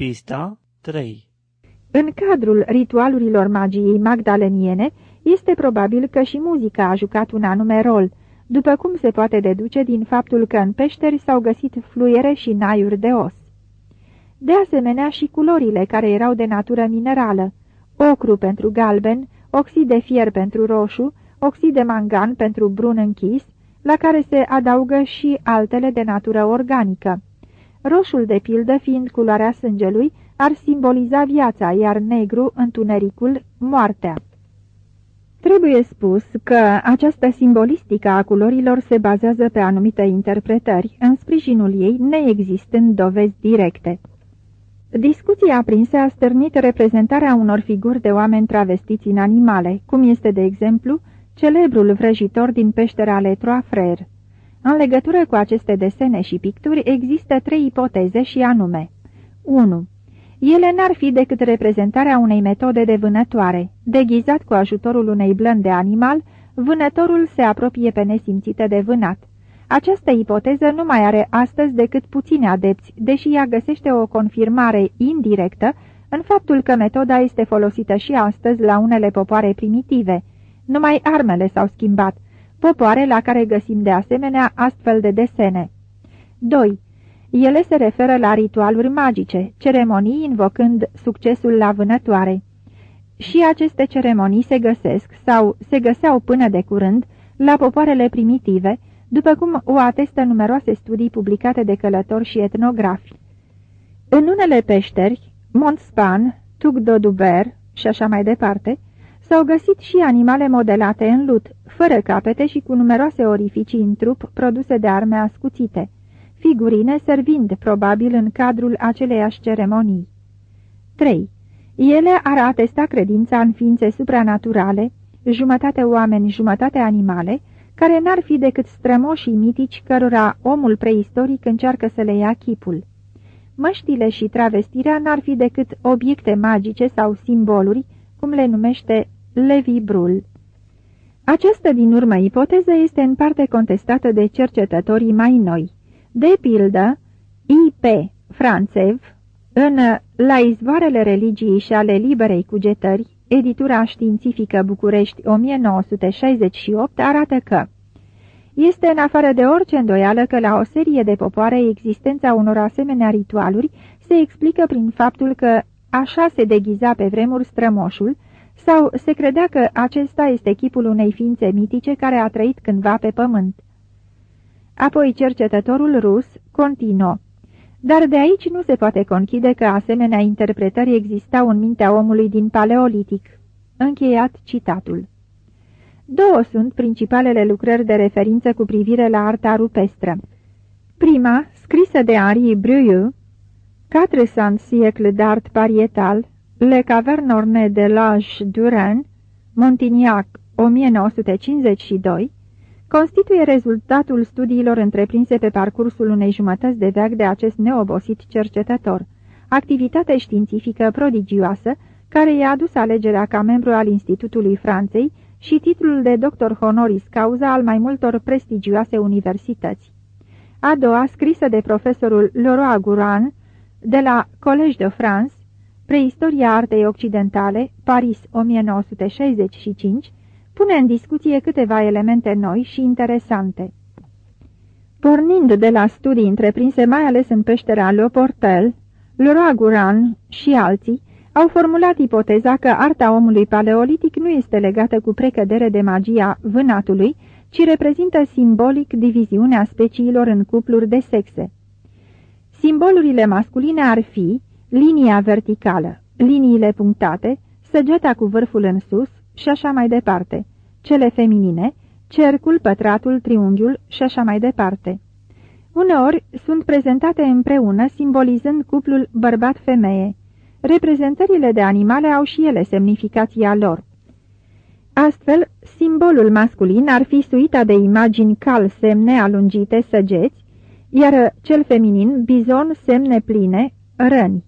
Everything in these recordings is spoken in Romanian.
Pista 3 În cadrul ritualurilor magiei magdaleniene, este probabil că și muzica a jucat un anume rol, după cum se poate deduce din faptul că în peșteri s-au găsit fluiere și naiuri de os. De asemenea și culorile care erau de natură minerală, ocru pentru galben, oxid de fier pentru roșu, oxid de mangan pentru brun închis, la care se adaugă și altele de natură organică. Roșul, de pildă, fiind culoarea sângelui, ar simboliza viața, iar negru, întunericul, moartea. Trebuie spus că această simbolistică a culorilor se bazează pe anumite interpretări, în sprijinul ei neexistând dovezi directe. Discuția aprinsă a stârnit reprezentarea unor figuri de oameni travestiți în animale, cum este, de exemplu, celebrul vrăjitor din peștera Letroa Frer. În legătură cu aceste desene și picturi există trei ipoteze și anume 1. Ele n-ar fi decât reprezentarea unei metode de vânătoare. Deghizat cu ajutorul unei blănde de animal, vânătorul se apropie pe nesimțite de vânat. Această ipoteză nu mai are astăzi decât puține adepți, deși ea găsește o confirmare indirectă în faptul că metoda este folosită și astăzi la unele popoare primitive. Numai armele s-au schimbat, popoare la care găsim de asemenea astfel de desene. 2. Ele se referă la ritualuri magice, ceremonii invocând succesul la vânătoare. Și aceste ceremonii se găsesc, sau se găseau până de curând, la popoarele primitive, după cum o atestă numeroase studii publicate de călători și etnografi. În unele peșteri, Montspan, Tugdoduber și așa mai departe, s-au găsit și animale modelate în lut, fără capete și cu numeroase orificii în trup produse de arme ascuțite, figurine servind probabil în cadrul aceleiași ceremonii. 3. Ele ar atesta credința în ființe supranaturale, jumătate oameni, jumătate animale, care n-ar fi decât strămoșii mitici cărora omul preistoric încearcă să le ia chipul. Măștile și travestirea n-ar fi decât obiecte magice sau simboluri, cum le numește Levi Brul. Această din urmă ipoteză este în parte contestată de cercetătorii mai noi. De pildă, I.P. Franțev, în La izvoarele religiei și ale liberei cugetări, editura științifică București 1968 arată că este în afară de orice îndoială că la o serie de popoare existența unor asemenea ritualuri se explică prin faptul că așa se deghiza pe vremuri strămoșul, sau se credea că acesta este chipul unei ființe mitice care a trăit cândva pe pământ. Apoi cercetătorul rus continuă. Dar de aici nu se poate conchide că asemenea interpretări existau în mintea omului din paleolitic. Încheiat citatul. Două sunt principalele lucrări de referință cu privire la arta rupestră. Prima, scrisă de Henri Brieux, 400 siècle d'art parietal, Le Caverne orne de l'Age Duran, Montignac, 1952, constituie rezultatul studiilor întreprinse pe parcursul unei jumătăți de veac de acest neobosit cercetător, activitate științifică prodigioasă, care i-a adus alegerea ca membru al Institutului Franței și titlul de doctor honoris causa al mai multor prestigioase universități. A doua, scrisă de profesorul Leroy Guran de la Collège de France, Preistoria artei occidentale, Paris 1965, pune în discuție câteva elemente noi și interesante. Pornind de la studii întreprinse mai ales în peștera Le Portel, Leroy Guran și alții au formulat ipoteza că arta omului paleolitic nu este legată cu precădere de magia vânatului, ci reprezintă simbolic diviziunea speciilor în cupluri de sexe. Simbolurile masculine ar fi linia verticală, liniile punctate, săgeata cu vârful în sus și așa mai departe, cele feminine, cercul, pătratul, triunghiul și așa mai departe. Uneori sunt prezentate împreună, simbolizând cuplul bărbat-femeie. Reprezentările de animale au și ele semnificația lor. Astfel, simbolul masculin ar fi suita de imagini cal semne alungite săgeți, iar cel feminin bizon semne pline, răni.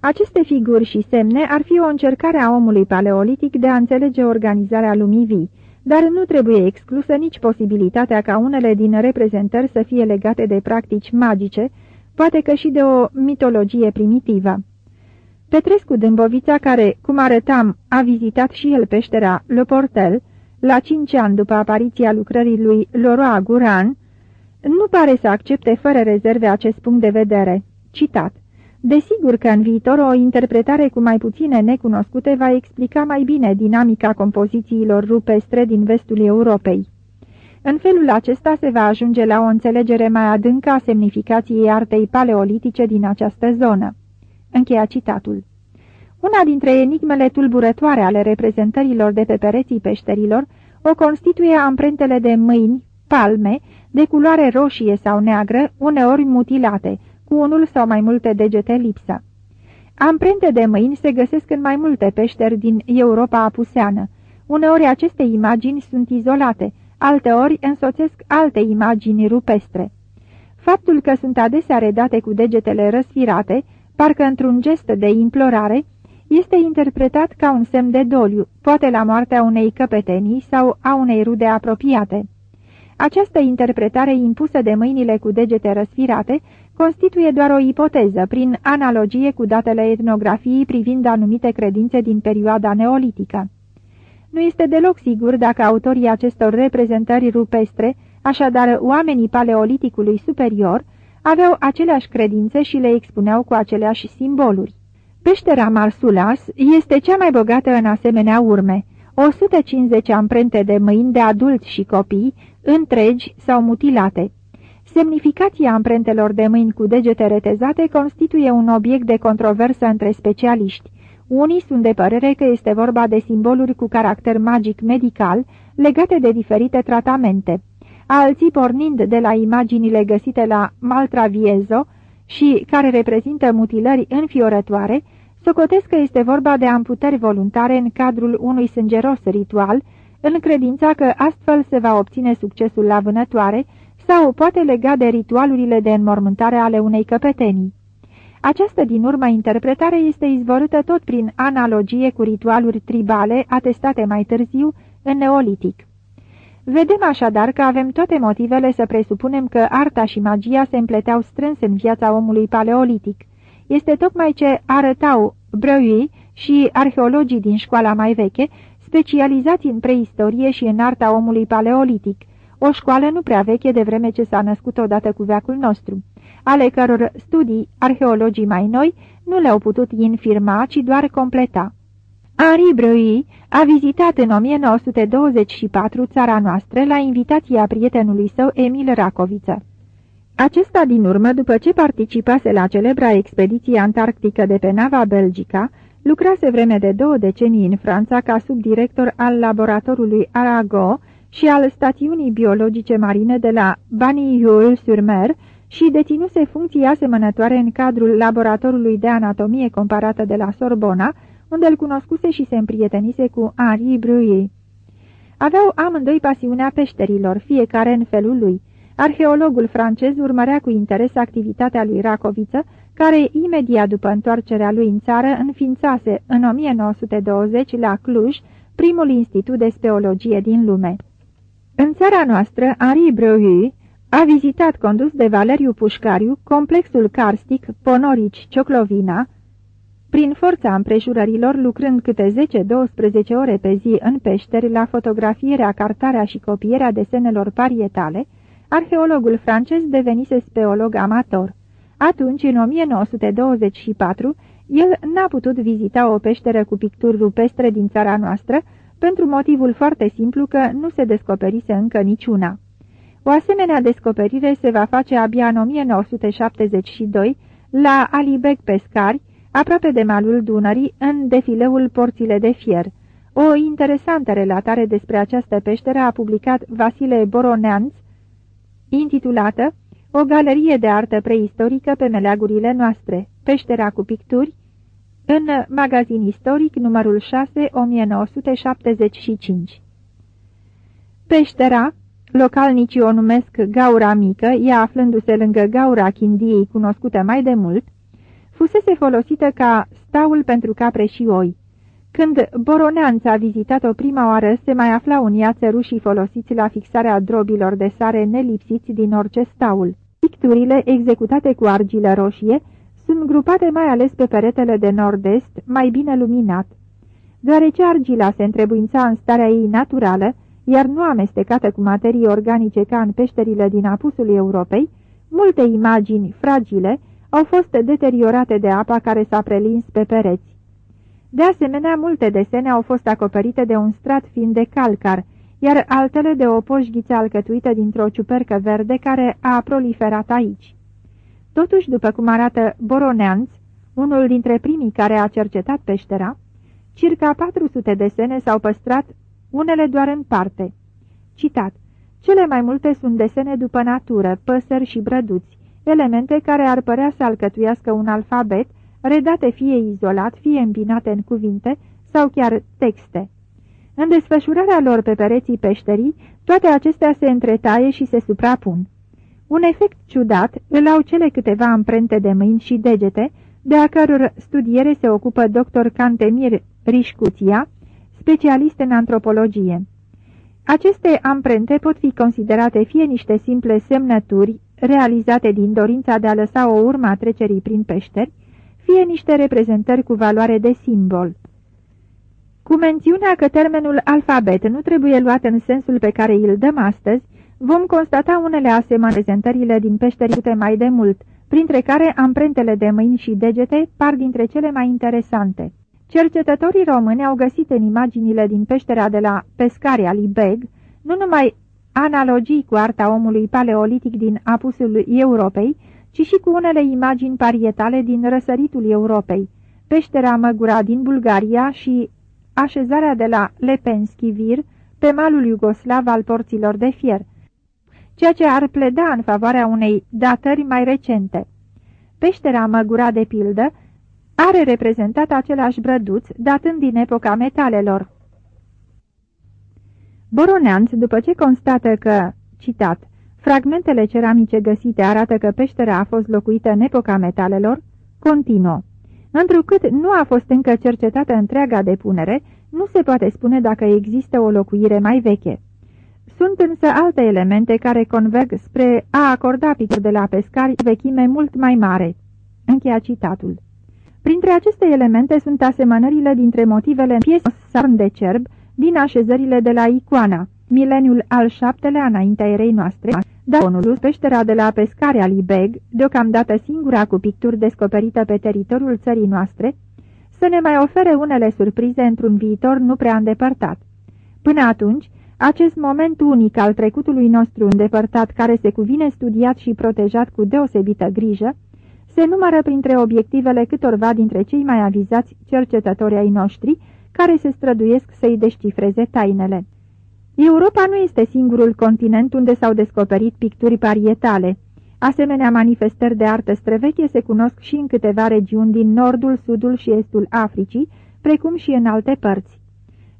Aceste figuri și semne ar fi o încercare a omului paleolitic de a înțelege organizarea lumii vii, dar nu trebuie exclusă nici posibilitatea ca unele din reprezentări să fie legate de practici magice, poate că și de o mitologie primitivă. Petrescu Dâmbovița, care, cum arătam, a vizitat și el peștera Le Portel, la cinci ani după apariția lucrării lui Loroa Guran, nu pare să accepte fără rezerve acest punct de vedere. Citat. Desigur că în viitor o interpretare cu mai puține necunoscute va explica mai bine dinamica compozițiilor rupestre din vestul Europei. În felul acesta se va ajunge la o înțelegere mai adâncă a semnificației artei paleolitice din această zonă. Încheia citatul. Una dintre enigmele tulburătoare ale reprezentărilor de pe pereții peșterilor o constituie amprentele de mâini, palme, de culoare roșie sau neagră, uneori mutilate, cu unul sau mai multe degete lipsă. Amprente de mâini se găsesc în mai multe peșteri din Europa apuseană. Uneori aceste imagini sunt izolate, alteori însoțesc alte imagini rupestre. Faptul că sunt adesea redate cu degetele răsfirate, parcă într-un gest de implorare, este interpretat ca un semn de doliu, poate la moartea unei căpetenii sau a unei rude apropiate. Această interpretare impusă de mâinile cu degete răsfirate constituie doar o ipoteză, prin analogie cu datele etnografiei privind anumite credințe din perioada neolitică. Nu este deloc sigur dacă autorii acestor reprezentări rupestre, așadar oamenii paleoliticului superior, aveau aceleași credințe și le expuneau cu aceleași simboluri. Peștera Marsulas este cea mai bogată în asemenea urme, 150 amprente de mâini de adulți și copii, întregi sau mutilate. Semnificația amprentelor de mâini cu degete retezate constituie un obiect de controversă între specialiști. Unii sunt de părere că este vorba de simboluri cu caracter magic medical legate de diferite tratamente. Alții, pornind de la imaginile găsite la Maltraviezo și care reprezintă mutilări înfiorătoare, socotesc că este vorba de amputări voluntare în cadrul unui sângeros ritual, în credința că astfel se va obține succesul la vânătoare sau poate lega de ritualurile de înmormântare ale unei căpetenii. Această din urmă interpretare este izvorâtă tot prin analogie cu ritualuri tribale atestate mai târziu în neolitic. Vedem așadar că avem toate motivele să presupunem că arta și magia se împleteau strâns în viața omului paleolitic. Este tocmai ce arătau Breuil și arheologii din școala mai veche, specializați în preistorie și în arta omului paleolitic, o școală nu prea veche de vreme ce s-a născut odată cu veacul nostru, ale căror studii arheologii mai noi nu le-au putut infirma, ci doar completa. Henri Breuil a vizitat în 1924 țara noastră la invitația prietenului său Emil Racoviță. Acesta din urmă, după ce participase la celebra expediție antarctică de pe nava Belgica, lucrase vreme de două decenii în Franța ca subdirector al laboratorului Arago și al stațiunii biologice marine de la Banihul-sur-Mer și deținuse funcții asemănătoare în cadrul laboratorului de anatomie comparată de la Sorbona, unde îl cunoscuse și se împrietenise cu Henri Breuil. Aveau amândoi pasiunea peșterilor, fiecare în felul lui. Arheologul francez urmărea cu interes activitatea lui Racoviță, care imediat după întoarcerea lui în țară înființase în 1920 la Cluj primul institut de speologie din lume. În țara noastră, Henri Breuil a vizitat condus de Valeriu Pușcariu complexul karstic Ponorici-Cioclovina, prin forța împrejurărilor, lucrând câte 10-12 ore pe zi în peșteri la fotografierea, cartarea și copierea desenelor parietale, arheologul francez devenise speolog amator. Atunci, în 1924, el n-a putut vizita o peșteră cu picturi rupestre din țara noastră, pentru motivul foarte simplu că nu se descoperise încă niciuna. O asemenea descoperire se va face abia în 1972 la Alibeg Pescari, aproape de malul Dunării, în defileul Porțile de Fier. O interesantă relatare despre această peșteră a publicat Vasile Boroneanț, intitulată O galerie de artă preistorică pe meleagurile noastre, peștera cu picturi, în magazin istoric numărul 6, 1975. Peștera, localnicii o numesc Gaura Mică, ea aflându-se lângă Gaura Chindiei cunoscută mai de mult, fusese folosită ca staul pentru capre și oi. Când Boroneanța a vizitat-o prima oară, se mai afla un ea țărușii folosiți la fixarea drobilor de sare nelipsiți din orice staul. Picturile, executate cu argilă roșie, sunt grupate mai ales pe peretele de nord-est, mai bine luminat. Deoarece argila se întrebuința în starea ei naturală, iar nu amestecată cu materii organice ca în peșterile din apusul Europei, multe imagini fragile au fost deteriorate de apa care s-a prelins pe pereți. De asemenea, multe desene au fost acoperite de un strat fin de calcar, iar altele de o poșghiță alcătuită dintr-o ciupercă verde care a proliferat aici. Totuși, după cum arată Boroneanț, unul dintre primii care a cercetat peștera, circa 400 desene s-au păstrat, unele doar în parte. Citat. Cele mai multe sunt desene după natură, păsări și brăduți, elemente care ar părea să alcătuiască un alfabet, redate fie izolat, fie îmbinate în cuvinte sau chiar texte. În desfășurarea lor pe pereții peșterii, toate acestea se întretaie și se suprapun. Un efect ciudat îl au cele câteva amprente de mâini și degete, de a căror studiere se ocupă dr. Cantemir Rișcuția, specialist în antropologie. Aceste amprente pot fi considerate fie niște simple semnături realizate din dorința de a lăsa o urmă a trecerii prin peșteri, fie niște reprezentări cu valoare de simbol. Cu mențiunea că termenul alfabet nu trebuie luat în sensul pe care îl dăm astăzi, vom constata unele asemenea prezentările din peșterite mai de mult, printre care amprentele de mâini și degete par dintre cele mai interesante. Cercetătorii români au găsit în imaginile din peștera de la Pescaria Libeg nu numai analogii cu arta omului paleolitic din apusul Europei, ci și cu unele imagini parietale din răsăritul Europei, peștera Măgura din Bulgaria și așezarea de la Lepenski Vir pe malul iugoslav al porților de fier, ceea ce ar pleda în favoarea unei datări mai recente. Peștera Măgura, de pildă, are reprezentat același brăduț, datând din epoca metalelor. Boroneanț, după ce constată că, citat, fragmentele ceramice găsite arată că peștera a fost locuită în epoca metalelor, continuă. Întrucât nu a fost încă cercetată întreaga depunere, nu se poate spune dacă există o locuire mai veche. Sunt însă alte elemente care converg spre a acorda picturi de la pescari vechime mult mai mare. Încheia citatul. Printre aceste elemente sunt asemănările dintre motivele în piesă sarn de cerb din așezările de la Icoana, mileniul al șaptelea înaintea erei noastre, dar onul peștera de la pescarea Libeg, deocamdată singura cu picturi descoperită pe teritoriul țării noastre, să ne mai ofere unele surprize într-un viitor nu prea îndepărtat. Până atunci, acest moment unic al trecutului nostru îndepărtat, care se cuvine studiat și protejat cu deosebită grijă, se numără printre obiectivele câtorva dintre cei mai avizați cercetători ai noștri, care se străduiesc să-i descifreze tainele. Europa nu este singurul continent unde s-au descoperit picturi parietale. Asemenea manifestări de artă străveche se cunosc și în câteva regiuni din nordul, sudul și estul Africii, precum și în alte părți.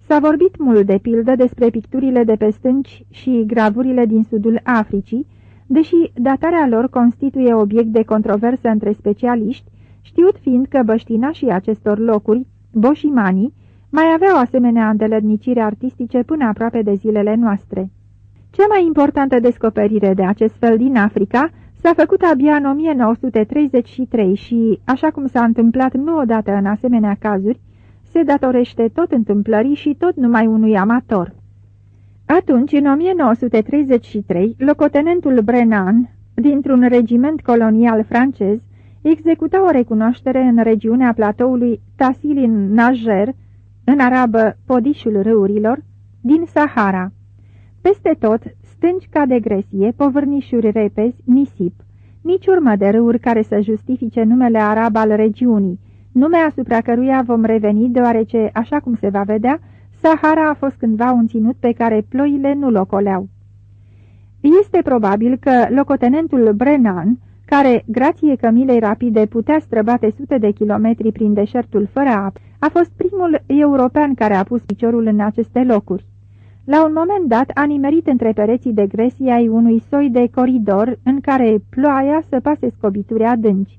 S-a vorbit mult de pildă despre picturile de pe stânci și gravurile din sudul Africii, deși datarea lor constituie obiect de controversă între specialiști, știut fiind că băștinașii acestor locuri, boșimanii, mai aveau asemenea îndeletnicire artistice până aproape de zilele noastre. Cea mai importantă descoperire de acest fel din Africa s-a făcut abia în 1933 și, așa cum s-a întâmplat nu odată în asemenea cazuri, se datorește tot întâmplării și tot numai unui amator. Atunci, în 1933, locotenentul Brennan, dintr-un regiment colonial francez, executa o recunoaștere în regiunea platoului Tassilin Najer, în arabă podișul râurilor, din Sahara. Peste tot, stânci ca de gresie, povârnișuri repezi, nisip, nici urmă de râuri care să justifice numele arab al regiunii, nume asupra căruia vom reveni deoarece, așa cum se va vedea, Sahara a fost cândva un ținut pe care ploile nu locoleau. Este probabil că locotenentul Brennan, care, grație cămilei rapide, putea străbate sute de kilometri prin deșertul fără apă, a fost primul european care a pus piciorul în aceste locuri. La un moment dat a nimerit între pereții de gresie ai unui soi de coridor în care ploaia să pase scobituri adânci.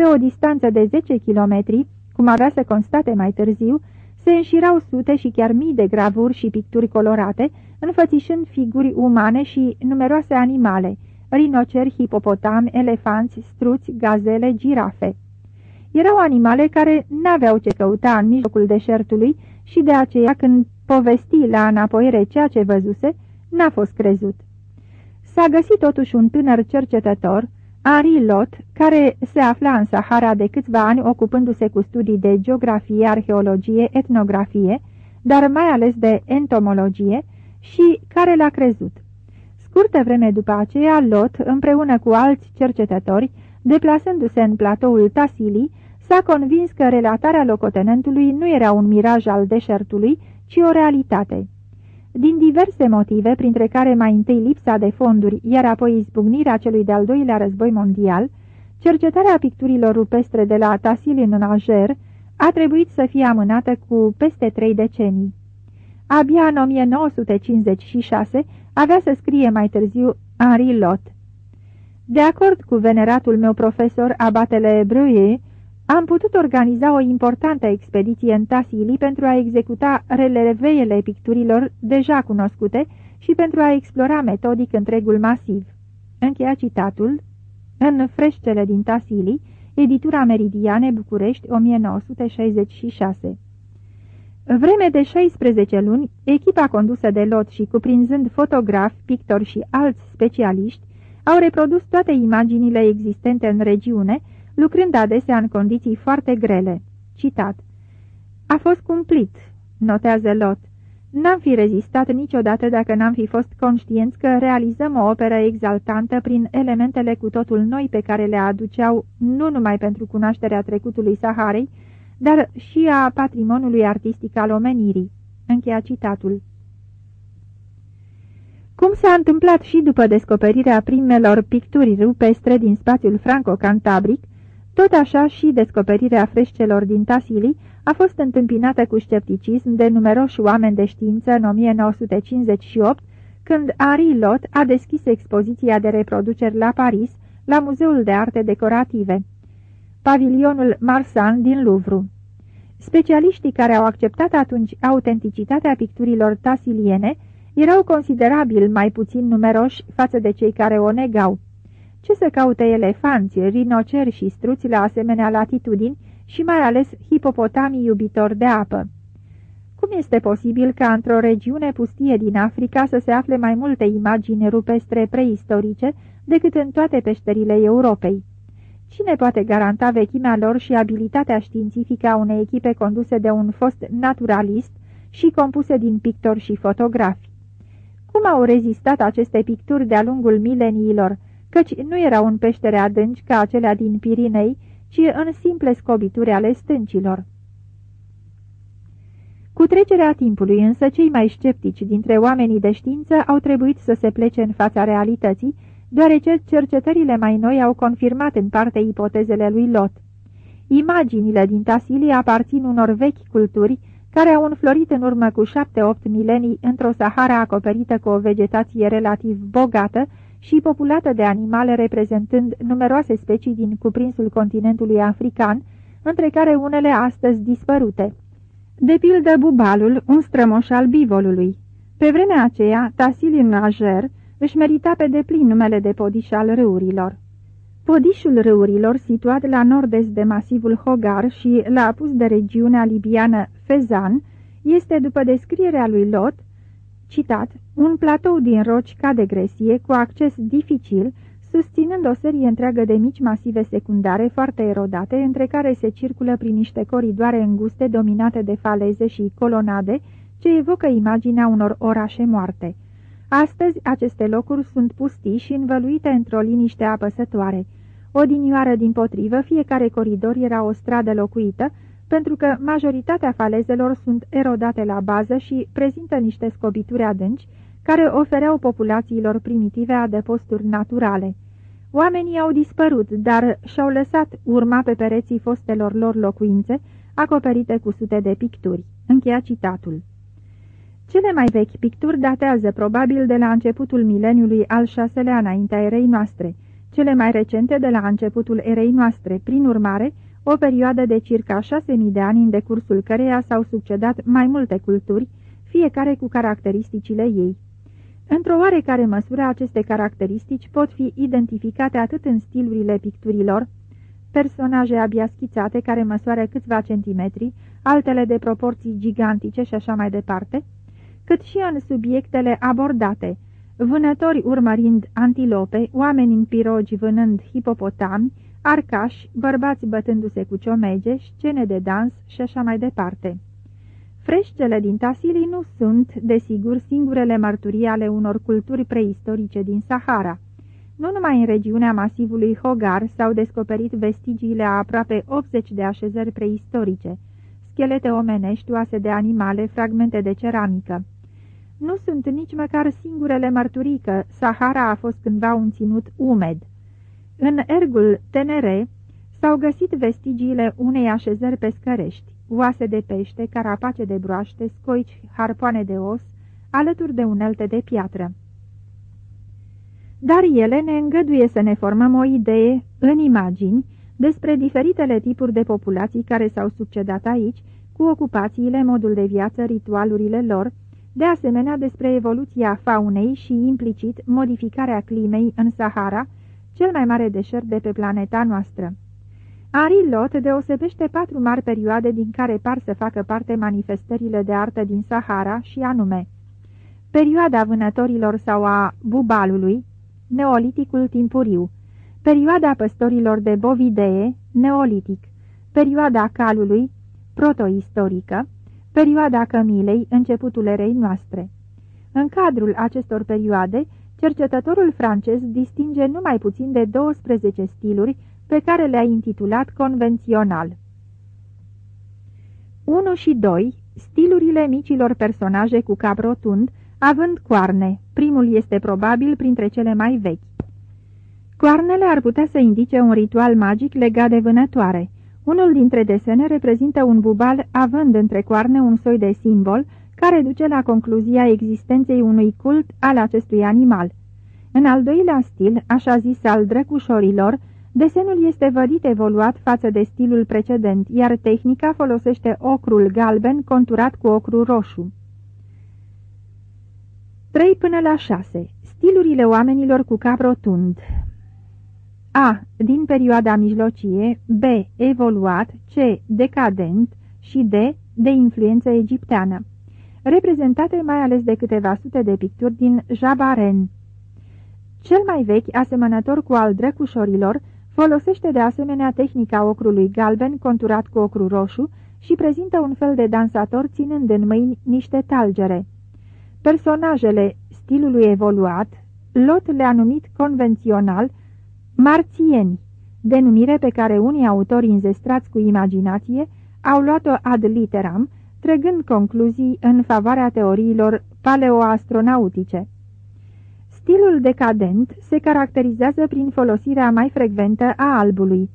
Pe o distanță de 10 kilometri, cum avea să constate mai târziu, se înșirau sute și chiar mii de gravuri și picturi colorate, înfățișând figuri umane și numeroase animale, rinoceri, hipopotami, elefanți, struți, gazele, girafe. Erau animale care n-aveau ce căuta în mijlocul deșertului și de aceea când povesti la înapoiere ceea ce văzuse, n-a fost crezut. S-a găsit totuși un tânăr cercetător, Henri Lot, care se afla în Sahara de câțiva ani ocupându-se cu studii de geografie, arheologie, etnografie, dar mai ales de entomologie, și care l-a crezut. Scurtă vreme după aceea, Lot, împreună cu alți cercetători, deplasându-se în platoul Tassili, s-a convins că relatarea locotenentului nu era un miraj al deșertului, ci o realitate. Din diverse motive, printre care mai întâi lipsa de fonduri, iar apoi izbucnirea celui de-al doilea război mondial, cercetarea picturilor rupestre de la Tassili în Alger a trebuit să fie amânată cu peste trei decenii. Abia în 1956 avea să scrie mai târziu Henri Lot. De acord cu veneratul meu profesor Abatele Breuer, am putut organiza o importantă expediție în Tassili pentru a executa releveiele picturilor deja cunoscute și pentru a explora metodic întregul masiv. Încheia citatul în Freșcele din Tassili, editura Meridiane, București, 1966. Vreme de 16 luni, echipa condusă de Lot și cuprinzând fotografi, pictori și alți specialiști, au reprodus toate imaginile existente în regiune, lucrând adesea în condiții foarte grele. Citat. A fost cumplit, notează Lot. N-am fi rezistat niciodată dacă n-am fi fost conștienți că realizăm o operă exaltantă prin elementele cu totul noi pe care le aduceau nu numai pentru cunoașterea trecutului Saharei, dar și a patrimoniului artistic al omenirii. Încheia citatul. Cum s-a întâmplat și după descoperirea primelor picturi rupestre din spațiul franco-cantabric, tot așa și descoperirea freșcelor din Tassili a fost întâmpinată cu scepticism de numeroși oameni de știință în 1958, când Henri Lot a deschis expoziția de reproduceri la Paris, la Muzeul de Arte Decorative pavilionul Marsan din Louvre. Specialiștii care au acceptat atunci autenticitatea picturilor tasiliene erau considerabil mai puțin numeroși față de cei care o negau. Ce să caute elefanți, rinoceri și struți la asemenea latitudini și mai ales hipopotamii iubitori de apă? Cum este posibil ca într-o regiune pustie din Africa să se afle mai multe imagini rupestre preistorice decât în toate peșterile Europei? Cine poate garanta vechimea lor și abilitatea științifică a unei echipe conduse de un fost naturalist și compuse din pictori și fotografi? Cum au rezistat aceste picturi de-a lungul mileniilor, căci nu erau în peștere adânci ca acelea din Pirinei, ci în simple scobituri ale stâncilor? Cu trecerea timpului însă cei mai sceptici dintre oamenii de știință au trebuit să se plece în fața realității, deoarece cercetările mai noi au confirmat în parte ipotezele lui Lot. Imaginile din Tasilie aparțin unor vechi culturi care au înflorit în urmă cu șapte-opt milenii într-o Sahara acoperită cu o vegetație relativ bogată și populată de animale reprezentând numeroase specii din cuprinsul continentului african, între care unele astăzi dispărute. De pildă bubalul, un strămoș al bivolului. Pe vremea aceea, Tassili Najer, își merita pe deplin numele de podiș al râurilor. Podișul râurilor, situat la nord-est de masivul Hogar și la apus de regiunea libiană Fezan, este, după descrierea lui Lot, citat, un platou din roci ca de gresie, cu acces dificil, susținând o serie întreagă de mici masive secundare foarte erodate, între care se circulă prin niște coridoare înguste dominate de faleze și colonade, ce evocă imaginea unor orașe moarte. Astăzi aceste locuri sunt pustiși și învăluite într-o liniște apăsătoare. Odinioară din potrivă, fiecare coridor era o stradă locuită, pentru că majoritatea falezelor sunt erodate la bază și prezintă niște scobituri adânci, care ofereau populațiilor primitive adăposturi naturale. Oamenii au dispărut, dar și-au lăsat urma pe pereții fostelor lor locuințe, acoperite cu sute de picturi. Încheia citatul. Cele mai vechi picturi datează probabil de la începutul mileniului al șaselea înaintea erei noastre, cele mai recente de la începutul erei noastre, prin urmare, o perioadă de circa șase mii de ani în decursul căreia s-au succedat mai multe culturi, fiecare cu caracteristicile ei. Într-o oarecare măsură, aceste caracteristici pot fi identificate atât în stilurile picturilor, personaje abia schițate care măsoară câțiva centimetri, altele de proporții gigantice și așa mai departe, cât și în subiectele abordate, vânători urmărind antilope, oameni în pirogi vânând hipopotami, arcași, bărbați bătându-se cu ciomege, scene de dans și așa mai departe. Freșcele din Tasilii nu sunt, desigur, singurele mărturii ale unor culturi preistorice din Sahara. Nu numai în regiunea masivului Hogar s-au descoperit vestigiile a aproape 80 de așezări preistorice, schelete omenești, oase de animale, fragmente de ceramică. Nu sunt nici măcar singurele mărturii că Sahara a fost cândva un ținut umed. În ergul Tenere s-au găsit vestigiile unei așezări pescărești, oase de pește, carapace de broaște, scoici, harpoane de os, alături de unelte de piatră. Dar ele ne îngăduie să ne formăm o idee, în imagini, despre diferitele tipuri de populații care s-au succedat aici, cu ocupațiile, modul de viață, ritualurile lor, de asemenea despre evoluția faunei și, implicit, modificarea climei în Sahara, cel mai mare deșert de pe planeta noastră. Ari Lot deosebește patru mari perioade din care par să facă parte manifestările de artă din Sahara și anume perioada vânătorilor sau a bubalului, neoliticul timpuriu, perioada păstorilor de bovidee, neolitic, perioada calului, protoistorică, perioada cămilei, începutul erei noastre. În cadrul acestor perioade, cercetătorul francez distinge numai puțin de 12 stiluri pe care le-a intitulat convențional. 1 și 2. Stilurile micilor personaje cu cap rotund, având coarne. Primul este probabil printre cele mai vechi. Coarnele ar putea să indice un ritual magic legat de vânătoare. Unul dintre desene reprezintă un bubal având între coarne un soi de simbol care duce la concluzia existenței unui cult al acestui animal. În al doilea stil, așa zis al drăcușorilor, Desenul este vădit evoluat față de stilul precedent, iar tehnica folosește ocrul galben conturat cu ocru roșu. 3 până la 6. Stilurile oamenilor cu cap rotund A. Din perioada mijlocie B. Evoluat C. Decadent și D. De influență egipteană reprezentate mai ales de câteva sute de picturi din Jabaren. Cel mai vechi, asemănător cu al drăcușorilor, Folosește de asemenea tehnica ocrului galben conturat cu ocru roșu și prezintă un fel de dansator ținând în mâini niște talgere. Personajele stilului evoluat, Lot le-a numit convențional marțieni, denumire pe care unii autori înzestrați cu imaginație au luat-o ad literam, trăgând concluzii în favoarea teoriilor paleoastronautice. Stilul decadent se caracterizează prin folosirea mai frecventă a albului.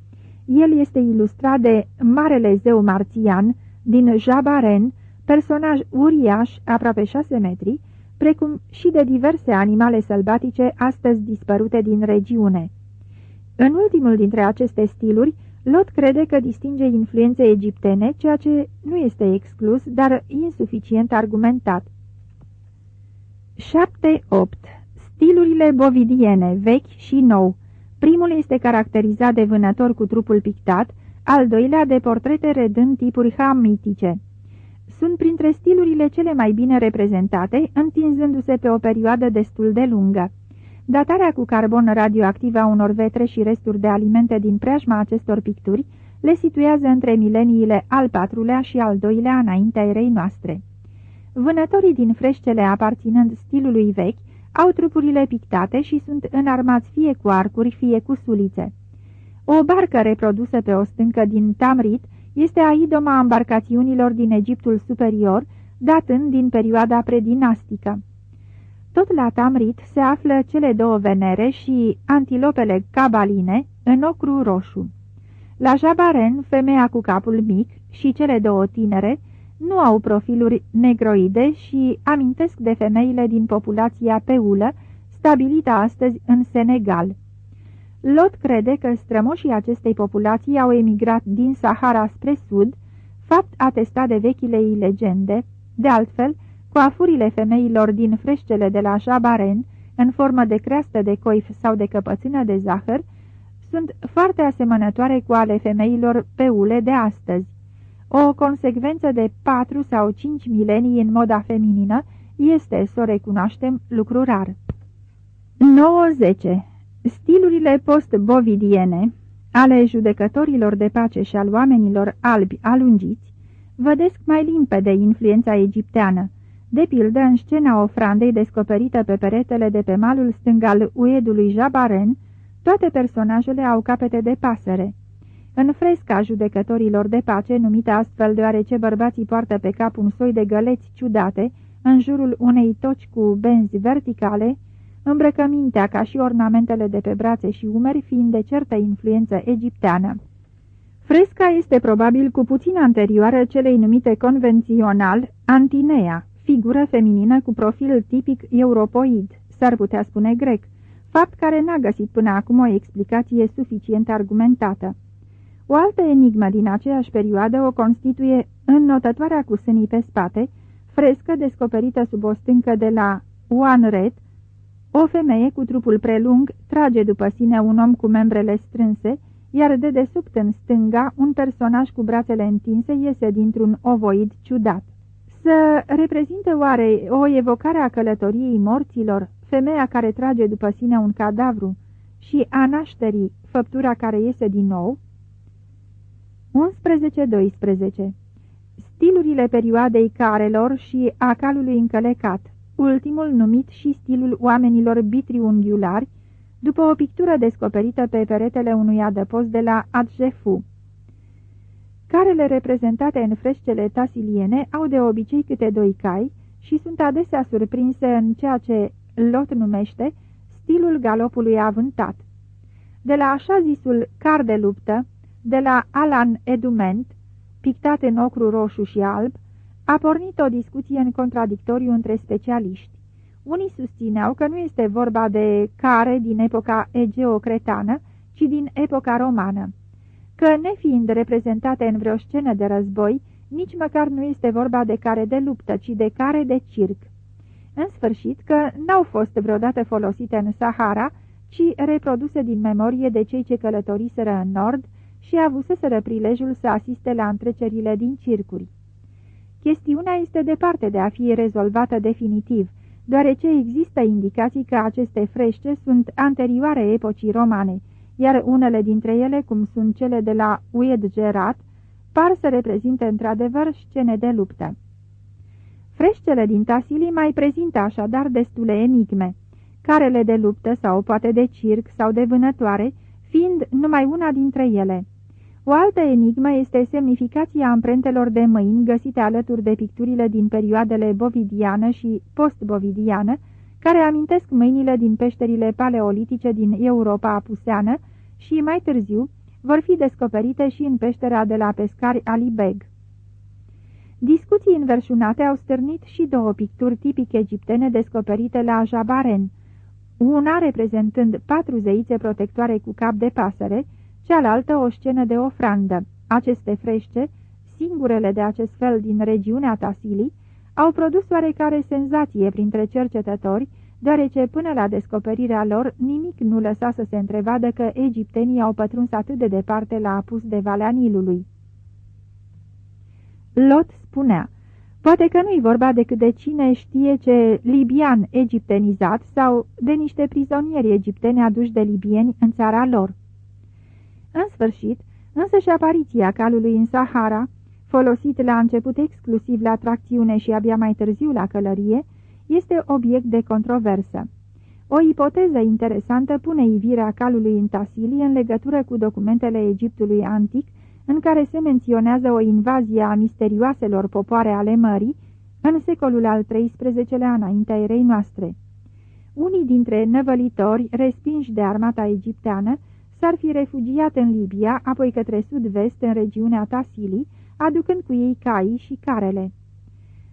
El este ilustrat de Marele Zeu Marțian din Jabaren, personaj uriaș, aproape 6 metri, precum și de diverse animale sălbatice astăzi dispărute din regiune. În ultimul dintre aceste stiluri, Lot crede că distinge influențe egiptene, ceea ce nu este exclus, dar insuficient argumentat. 7-8 Stilurile bovidiene, vechi și nou. Primul este caracterizat de vânător cu trupul pictat, al doilea de portrete redând tipuri hamitice. Sunt printre stilurile cele mai bine reprezentate, întinzându-se pe o perioadă destul de lungă. Datarea cu carbon radioactiv a unor vetre și resturi de alimente din preajma acestor picturi le situează între mileniile al patrulea și al doilea înaintea erei noastre. Vânătorii din freșcele aparținând stilului vechi au trupurile pictate și sunt înarmați fie cu arcuri, fie cu sulițe. O barcă reprodusă pe o stâncă din Tamrit este a idoma embarcațiunilor din Egiptul superior, datând din perioada predinastică. Tot la Tamrit se află cele două venere și antilopele cabaline în ocru roșu. La Jabaren, femeia cu capul mic și cele două tinere nu au profiluri negroide și amintesc de femeile din populația peulă, stabilită astăzi în Senegal. Lot crede că strămoșii acestei populații au emigrat din Sahara spre sud, fapt atestat de vechile ei legende, de altfel, Coafurile femeilor din freșcele de la Jabaren, în formă de creastă de coif sau de căpățână de zahăr, sunt foarte asemănătoare cu ale femeilor pe ule de astăzi. O consecvență de patru sau cinci milenii în moda feminină este, să o recunoaștem, lucru rar. 90. Stilurile post-bovidiene ale judecătorilor de pace și al oamenilor albi alungiți vădesc mai limpede influența egipteană, de pildă în scena ofrandei descoperită pe peretele de pe malul stâng al uedului Jabaren, toate personajele au capete de pasăre. În fresca judecătorilor de pace, numită astfel deoarece bărbații poartă pe cap un soi de găleți ciudate, în jurul unei toci cu benzi verticale, îmbrăcămintea ca și ornamentele de pe brațe și umeri fiind de certă influență egipteană. Fresca este probabil cu puțin anterioară celei numite convențional Antinea, figură feminină cu profil tipic europoid, s-ar putea spune grec, fapt care n-a găsit până acum o explicație suficient argumentată. O altă enigmă din aceeași perioadă o constituie înnotătoarea cu sânii pe spate, frescă descoperită sub o stâncă de la Red, o femeie cu trupul prelung trage după sine un om cu membrele strânse, iar de desubt în stânga un personaj cu brațele întinse iese dintr-un ovoid ciudat. Să reprezinte oare o evocare a călătoriei morților, femeia care trage după sine un cadavru, și a nașterii, făptura care iese din nou? 11-12 Stilurile perioadei carelor și a calului încălecat, ultimul numit și stilul oamenilor bitriunghiulari, după o pictură descoperită pe peretele unui adăpost de la Adjefu. Carele reprezentate în freșcele tasiliene au de obicei câte doi cai și sunt adesea surprinse în ceea ce Lot numește stilul galopului avântat. De la așa zisul car de luptă, de la Alan Edument, pictat în ocru roșu și alb, a pornit o discuție în contradictoriu între specialiști. Unii susțineau că nu este vorba de care din epoca egeocretană, ci din epoca romană că, nefiind reprezentate în vreo scenă de război, nici măcar nu este vorba de care de luptă, ci de care de circ. În sfârșit că n-au fost vreodată folosite în Sahara, ci reproduse din memorie de cei ce călătoriseră în nord și avuseseră prilejul să asiste la întrecerile din circuri. Chestiunea este departe de a fi rezolvată definitiv, deoarece există indicații că aceste frește sunt anterioare epocii romane, iar unele dintre ele, cum sunt cele de la Ued Gerat, par să reprezinte într-adevăr scene de luptă. Freșcele din Tasilii mai prezintă așadar destule enigme, carele de luptă sau poate de circ sau de vânătoare, fiind numai una dintre ele. O altă enigmă este semnificația amprentelor de mâini găsite alături de picturile din perioadele bovidiană și post-bovidiană, care amintesc mâinile din peșterile paleolitice din Europa apuseană și mai târziu vor fi descoperite și în peștera de la pescari Alibeg. Discuții înverșunate au stârnit și două picturi tipic egiptene descoperite la Jabaren, una reprezentând patru zeițe protectoare cu cap de pasăre, cealaltă o scenă de ofrandă. Aceste frește, singurele de acest fel din regiunea Tasilii, au produs oarecare senzație printre cercetători, deoarece până la descoperirea lor nimic nu lăsa să se întrevadă că egiptenii au pătruns atât de departe la apus de Valea Nilului. Lot spunea, poate că nu-i vorba decât de cine știe ce libian egiptenizat sau de niște prizonieri egipteni aduși de libieni în țara lor. În sfârșit, însă și apariția calului în Sahara, folosit la început exclusiv la tracțiune și abia mai târziu la călărie, este obiect de controversă. O ipoteză interesantă pune ivirea calului în Tasili în legătură cu documentele Egiptului antic, în care se menționează o invazie a misterioaselor popoare ale mării în secolul al XIII-lea înaintea erei noastre. Unii dintre năvălitori, respinși de armata egipteană, s-ar fi refugiat în Libia, apoi către sud-vest în regiunea Tasilii, aducând cu ei caii și carele.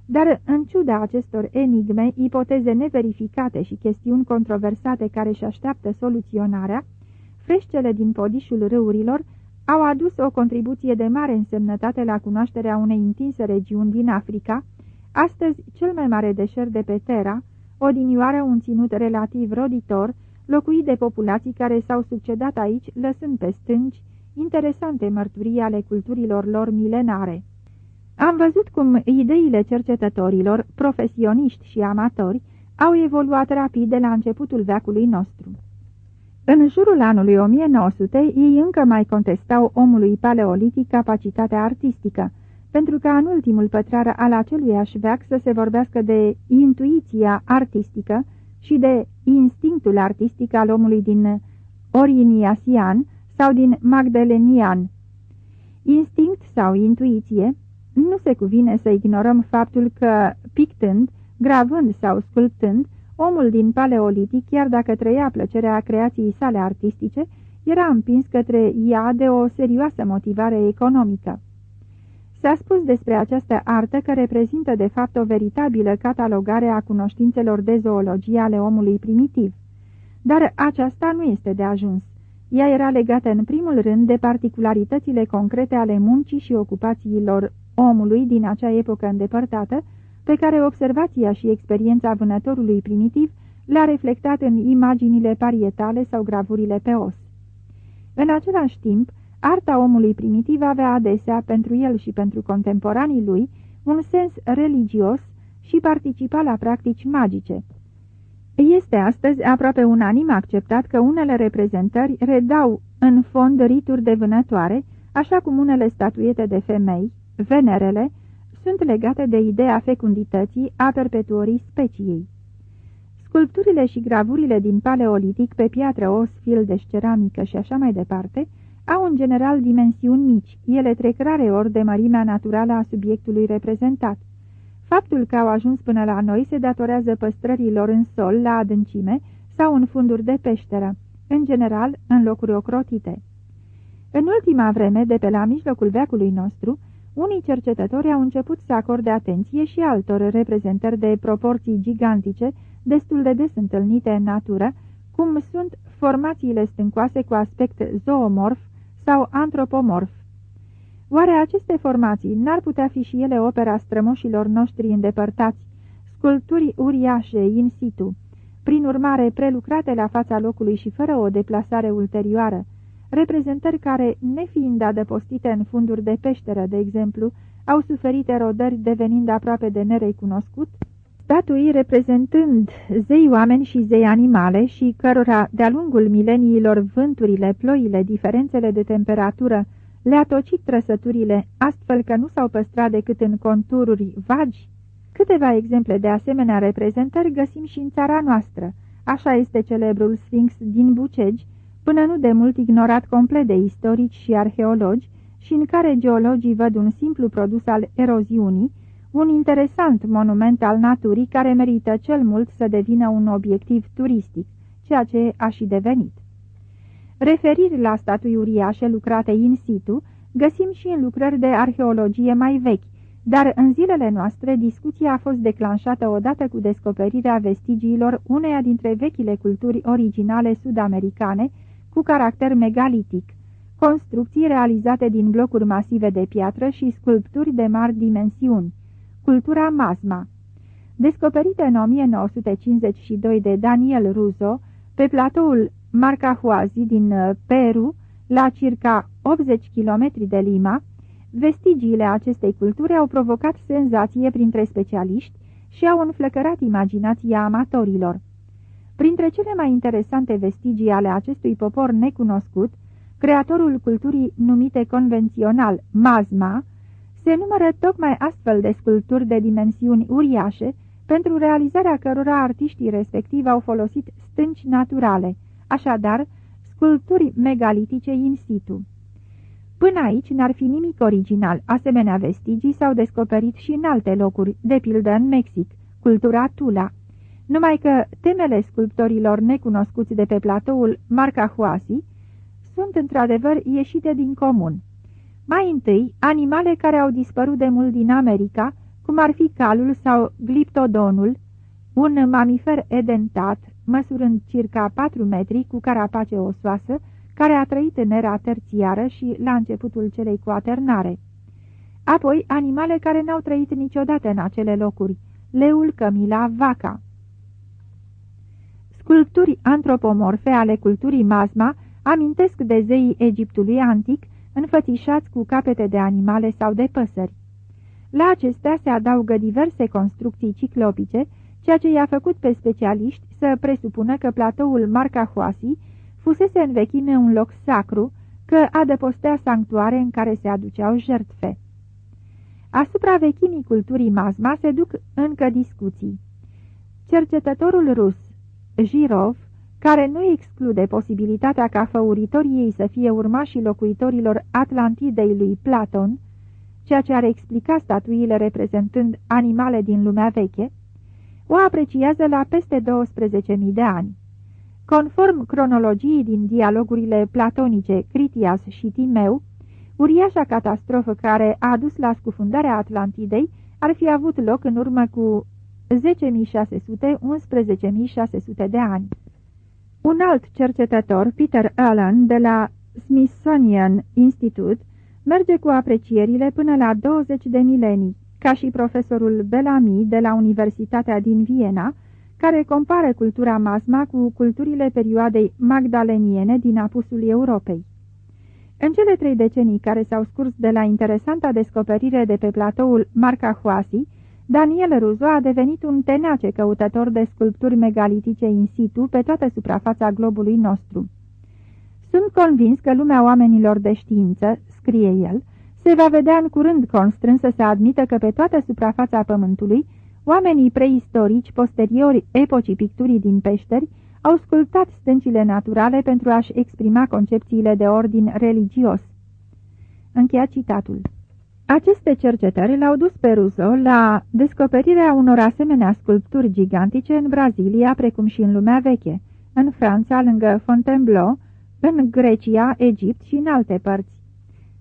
Dar, în ciuda acestor enigme, ipoteze neverificate și chestiuni controversate care își așteaptă soluționarea, freșcele din podișul râurilor au adus o contribuție de mare însemnătate la cunoașterea unei întinse regiuni din Africa, astăzi cel mai mare deșert de pe Terra, odinioară un ținut relativ roditor, locuit de populații care s-au succedat aici, lăsând pe stânci interesante mărturii ale culturilor lor milenare. Am văzut cum ideile cercetătorilor, profesioniști și amatori, au evoluat rapid de la începutul veacului nostru. În jurul anului 1900, ei încă mai contestau omului paleolitic capacitatea artistică, pentru ca în ultimul pătrar al aceluiași veac să se vorbească de intuiția artistică și de instinctul artistic al omului din Oriniasian sau din Magdalenian. Instinct sau intuiție, nu se cuvine să ignorăm faptul că, pictând, gravând sau sculptând, omul din paleolitic, chiar dacă trăia plăcerea creației sale artistice, era împins către ea de o serioasă motivare economică. S-a spus despre această artă că reprezintă de fapt o veritabilă catalogare a cunoștințelor de zoologie ale omului primitiv. Dar aceasta nu este de ajuns. Ea era legată în primul rând de particularitățile concrete ale muncii și ocupațiilor omului din acea epocă îndepărtată, pe care observația și experiența vânătorului primitiv le-a reflectat în imaginile parietale sau gravurile pe os. În același timp, arta omului primitiv avea adesea, pentru el și pentru contemporanii lui, un sens religios și participa la practici magice. Este astăzi aproape unanim acceptat că unele reprezentări redau în fond rituri de vânătoare, așa cum unele statuete de femei, venerele, sunt legate de ideea fecundității a perpetuării speciei. Sculpturile și gravurile din paleolitic pe piatră, os, fildeș, ceramică și așa mai departe, au în general dimensiuni mici, ele trec rare ori de mărimea naturală a subiectului reprezentat. Faptul că au ajuns până la noi se datorează păstrărilor în sol, la adâncime sau în funduri de peșteră, în general în locuri ocrotite. În ultima vreme, de pe la mijlocul veacului nostru, unii cercetători au început să acorde atenție și altor reprezentări de proporții gigantice, destul de des întâlnite în natură, cum sunt formațiile stâncoase cu aspect zoomorf sau antropomorf. Oare aceste formații n-ar putea fi și ele opera strămoșilor noștri îndepărtați, sculpturi uriașe in situ, prin urmare prelucrate la fața locului și fără o deplasare ulterioară, reprezentări care, nefiind adăpostite în funduri de peșteră, de exemplu, au suferit erodări devenind aproape de nerecunoscut, statui reprezentând zei oameni și zei animale și cărora, de-a lungul mileniilor, vânturile, ploile, diferențele de temperatură, le-a tocit trăsăturile, astfel că nu s-au păstrat decât în contururi vagi? Câteva exemple de asemenea reprezentări găsim și în țara noastră. Așa este celebrul Sphinx din Bucegi, până nu de mult ignorat complet de istorici și arheologi, și în care geologii văd un simplu produs al eroziunii, un interesant monument al naturii care merită cel mult să devină un obiectiv turistic, ceea ce a și devenit. Referiri la statui uriașe lucrate in situ găsim și în lucrări de arheologie mai vechi, dar în zilele noastre discuția a fost declanșată odată cu descoperirea vestigiilor uneia dintre vechile culturi originale sud-americane, cu caracter megalitic, construcții realizate din blocuri masive de piatră și sculpturi de mari dimensiuni, cultura Masma. Descoperită în 1952 de Daniel Ruzo, pe platoul Marcahuazi din uh, Peru, la circa 80 km de Lima, vestigiile acestei culturi au provocat senzație printre specialiști și au înflăcărat imaginația amatorilor. Printre cele mai interesante vestigii ale acestui popor necunoscut, creatorul culturii numite convențional Mazma, se numără tocmai astfel de sculpturi de dimensiuni uriașe, pentru realizarea cărora artiștii respectivi au folosit stânci naturale, așadar sculpturi megalitice in situ. Până aici n-ar fi nimic original, asemenea vestigii s-au descoperit și în alte locuri, de pildă în Mexic, cultura Tula, numai că temele sculptorilor necunoscuți de pe platoul Marcahuasi sunt într-adevăr ieșite din comun. Mai întâi, animale care au dispărut de mult din America, cum ar fi calul sau gliptodonul, un mamifer edentat, măsurând circa 4 metri, cu carapace osoasă, care a trăit în era terțiară și la începutul celei cuaternare. apoi animale care n-au trăit niciodată în acele locuri, leul, cămila, vaca. Sculpturi antropomorfe ale culturii mazma amintesc de zeii Egiptului antic, înfățișați cu capete de animale sau de păsări. La acestea se adaugă diverse construcții ciclopice, ceea ce i-a făcut pe specialiști să presupună că platoul Marcahuasi fusese în vechime un loc sacru, că adăpostea sanctuare în care se aduceau jertfe. Asupra vechimii culturii mazma se duc încă discuții. Cercetătorul rus, Jirov, care nu exclude posibilitatea ca făuritorii ei să fie urmașii locuitorilor Atlantidei lui Platon, ceea ce ar explica statuile reprezentând animale din lumea veche, o apreciază la peste 12.000 de ani. Conform cronologiei din dialogurile platonice Critias și Timeu, uriașa catastrofă care a dus la scufundarea Atlantidei ar fi avut loc în urmă cu 10.600-11.600 de ani. Un alt cercetător, Peter Allen, de la Smithsonian Institute, merge cu aprecierile până la 20 de milenii, ca și profesorul Bellamy de la Universitatea din Viena, care compară cultura masma cu culturile perioadei magdaleniene din apusul Europei. În cele trei decenii care s-au scurs de la interesanta descoperire de pe platoul Marcahuasi, Daniel Ruzo a devenit un tenace căutător de sculpturi megalitice in situ pe toată suprafața globului nostru. Sunt convins că lumea oamenilor de știință, scrie el, se va vedea în curând constrânsă să admită că pe toată suprafața pământului, oamenii preistorici posteriori epocii picturii din peșteri au sculptat stâncile naturale pentru a-și exprima concepțiile de ordin religios. Încheia citatul. Aceste cercetări l-au dus pe Russo la descoperirea unor asemenea sculpturi gigantice în Brazilia, precum și în lumea veche, în Franța, lângă Fontainebleau, în Grecia, Egipt și în alte părți.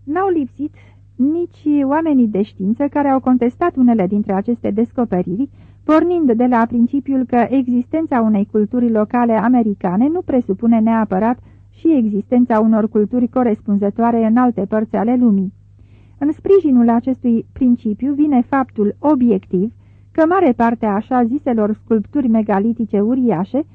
N-au lipsit nici oamenii de știință care au contestat unele dintre aceste descoperiri, pornind de la principiul că existența unei culturi locale americane nu presupune neapărat și existența unor culturi corespunzătoare în alte părți ale lumii. În sprijinul acestui principiu vine faptul obiectiv că mare parte a așa ziselor sculpturi megalitice uriașe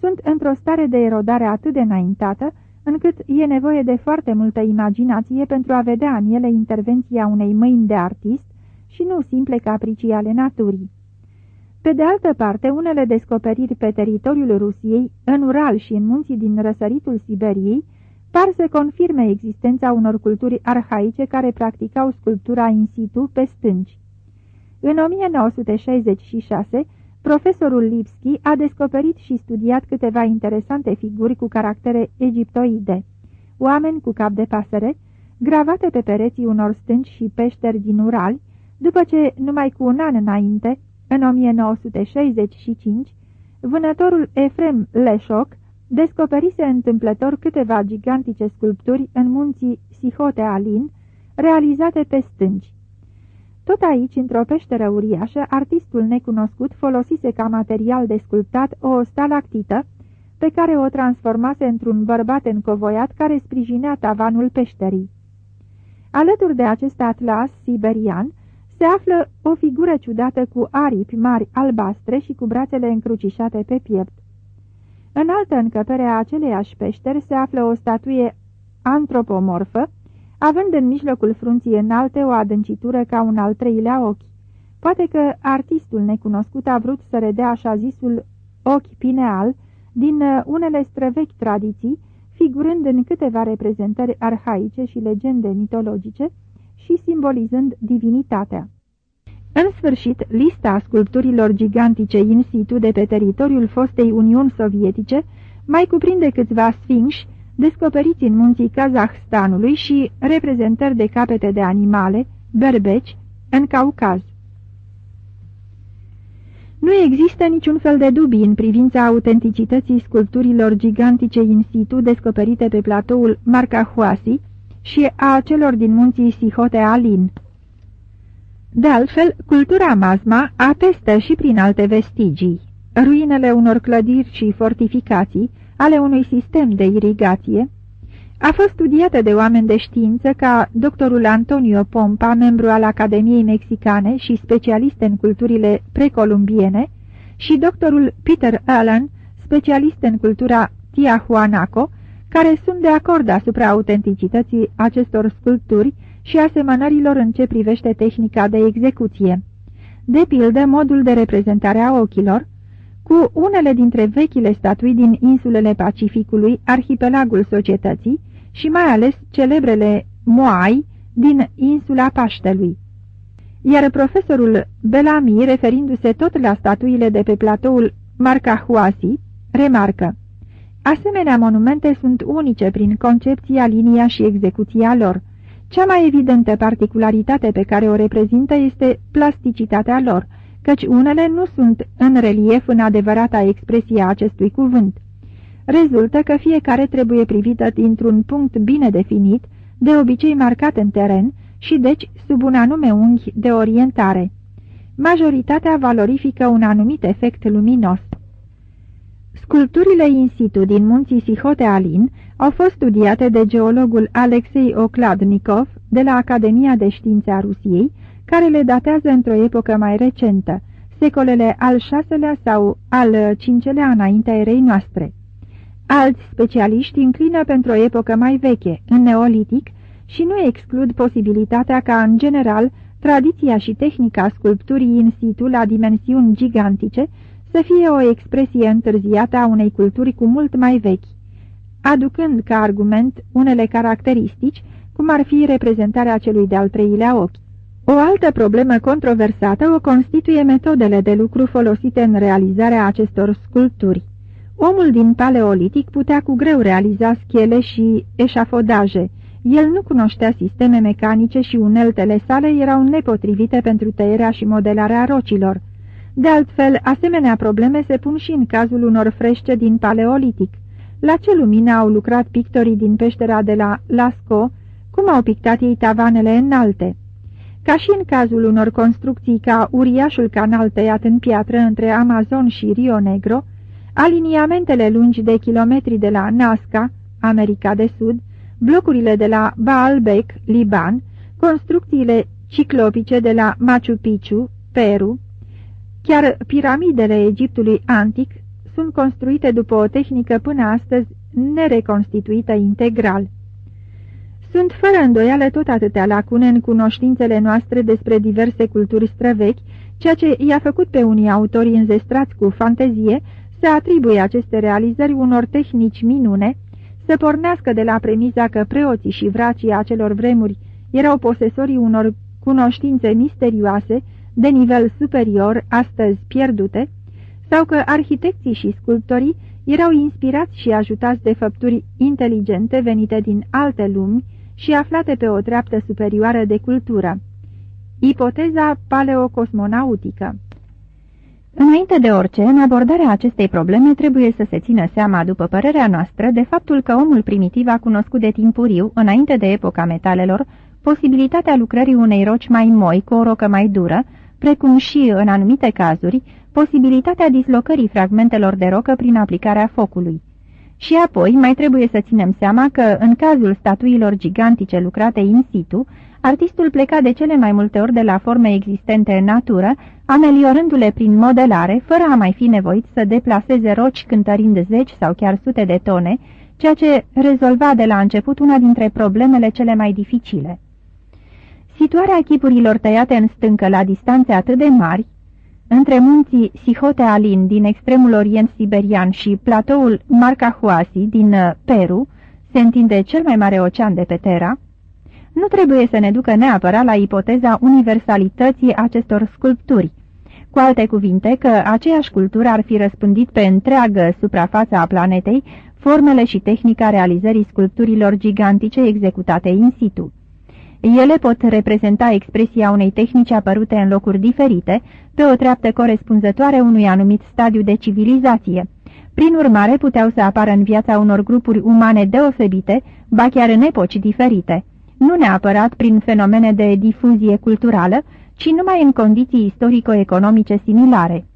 sunt într-o stare de erodare atât de înaintată, încât e nevoie de foarte multă imaginație pentru a vedea în ele intervenția unei mâini de artist și nu simple capricii ale naturii. Pe de altă parte, unele descoperiri pe teritoriul Rusiei, în Ural și în munții din răsăritul Siberiei, par să confirme existența unor culturi arhaice care practicau sculptura in situ pe stânci. În 1966, profesorul Lipski a descoperit și studiat câteva interesante figuri cu caractere egiptoide, oameni cu cap de pasăre, gravate pe pereții unor stânci și peșteri din Ural, după ce, numai cu un an înainte, în 1965, vânătorul Efrem Leșoc descoperise întâmplător câteva gigantice sculpturi în munții Sihote Alin, realizate pe stânci. Tot aici, într-o peșteră uriașă, artistul necunoscut folosise ca material de sculptat o stalactită, pe care o transformase într-un bărbat încovoiat care sprijinea tavanul peșterii. Alături de acest atlas siberian se află o figură ciudată cu aripi mari albastre și cu brațele încrucișate pe piept. În altă încăpere a aceleiași peșteri se află o statuie antropomorfă, având în mijlocul frunții înalte o adâncitură ca un al treilea ochi. Poate că artistul necunoscut a vrut să redea așa zisul ochi pineal din uh, unele străvechi tradiții, figurând în câteva reprezentări arhaice și legende mitologice și simbolizând divinitatea. În sfârșit, lista sculpturilor gigantice in situ de pe teritoriul fostei Uniuni Sovietice mai cuprinde câțiva sfinși descoperiți în munții Kazahstanului și reprezentări de capete de animale, berbeci, în Caucaz. Nu există niciun fel de dubii în privința autenticității sculpturilor gigantice in situ descoperite pe platoul Marcahuasi și a celor din munții Sihote Alin. De altfel, cultura mazma atestă și prin alte vestigii. Ruinele unor clădiri și fortificații, ale unui sistem de irigație, A fost studiată de oameni de știință ca doctorul Antonio Pompa, membru al Academiei Mexicane și specialist în culturile precolumbiene, și doctorul Peter Allen, specialist în cultura Tiahuanaco, care sunt de acord asupra autenticității acestor sculpturi și asemănărilor în ce privește tehnica de execuție. De pildă, modul de reprezentare a ochilor, cu unele dintre vechile statui din insulele Pacificului, arhipelagul societății și mai ales celebrele Moai din insula Paștelui. Iar profesorul Bellamy, referindu-se tot la statuile de pe platoul Marcahuasi, remarcă Asemenea monumente sunt unice prin concepția, linia și execuția lor. Cea mai evidentă particularitate pe care o reprezintă este plasticitatea lor, căci unele nu sunt în relief în adevărata expresie a acestui cuvânt. Rezultă că fiecare trebuie privită dintr-un punct bine definit, de obicei marcat în teren și deci sub un anume unghi de orientare. Majoritatea valorifică un anumit efect luminos. Sculpturile in situ din munții Sihote-Alin au fost studiate de geologul Alexei Okladnikov de la Academia de Științe a Rusiei, care le datează într-o epocă mai recentă, secolele al VI-lea sau al V-lea înaintea erei noastre. Alți specialiști înclină pentru o epocă mai veche, în neolitic, și nu exclud posibilitatea ca, în general, tradiția și tehnica sculpturii in situ la dimensiuni gigantice să fie o expresie întârziată a unei culturi cu mult mai vechi, aducând ca argument unele caracteristici, cum ar fi reprezentarea celui de-al treilea ochi. O altă problemă controversată o constituie metodele de lucru folosite în realizarea acestor sculpturi. Omul din paleolitic putea cu greu realiza schele și eșafodaje. El nu cunoștea sisteme mecanice și uneltele sale erau nepotrivite pentru tăierea și modelarea rocilor. De altfel, asemenea probleme se pun și în cazul unor frește din paleolitic. La ce lumină au lucrat pictorii din peștera de la Lascaux, cum au pictat ei tavanele înalte? Ca și în cazul unor construcții ca uriașul canal tăiat în piatră între Amazon și Rio Negro, aliniamentele lungi de kilometri de la Nazca, America de Sud, blocurile de la Baalbek, Liban, construcțiile ciclopice de la Machu Picchu, Peru, chiar piramidele Egiptului antic sunt construite după o tehnică până astăzi nereconstituită integral. Sunt fără îndoială tot atâtea lacune în cunoștințele noastre despre diverse culturi străvechi, ceea ce i-a făcut pe unii autori înzestrați cu fantezie să atribuie aceste realizări unor tehnici minune, să pornească de la premiza că preoții și vracii acelor vremuri erau posesorii unor cunoștințe misterioase, de nivel superior, astăzi pierdute, sau că arhitecții și sculptorii erau inspirați și ajutați de făpturi inteligente venite din alte lumi și aflate pe o treaptă superioară de cultură. Ipoteza paleocosmonautică Înainte de orice, în abordarea acestei probleme trebuie să se țină seama, după părerea noastră, de faptul că omul primitiv a cunoscut de timpuriu, înainte de epoca metalelor, posibilitatea lucrării unei roci mai moi cu o rocă mai dură, precum și, în anumite cazuri, posibilitatea dislocării fragmentelor de rocă prin aplicarea focului. Și apoi mai trebuie să ținem seama că, în cazul statuilor gigantice lucrate in situ, artistul pleca de cele mai multe ori de la forme existente în natură, ameliorându-le prin modelare, fără a mai fi nevoit să deplaseze roci cântărind zeci sau chiar sute de tone, ceea ce rezolva de la început una dintre problemele cele mai dificile. Situarea chipurilor tăiate în stâncă la distanțe atât de mari, între munții Sihote-Alin din extremul orient siberian și platoul Marcahuasi din uh, Peru, se întinde cel mai mare ocean de pe Terra, nu trebuie să ne ducă neapărat la ipoteza universalității acestor sculpturi. Cu alte cuvinte, că aceeași cultură ar fi răspândit pe întreagă suprafața a planetei formele și tehnica realizării sculpturilor gigantice executate in situ. Ele pot reprezenta expresia unei tehnici apărute în locuri diferite, pe o treaptă corespunzătoare unui anumit stadiu de civilizație. Prin urmare, puteau să apară în viața unor grupuri umane deosebite, ba chiar în epoci diferite, nu neapărat prin fenomene de difuzie culturală, ci numai în condiții istorico-economice similare.